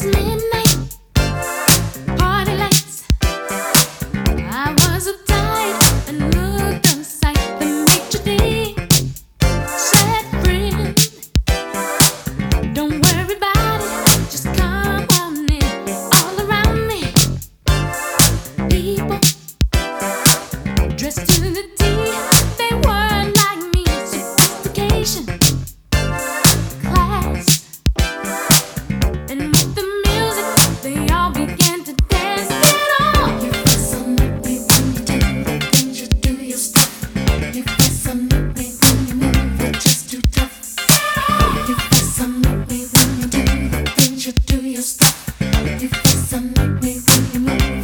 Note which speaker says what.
Speaker 1: just You fuss and make me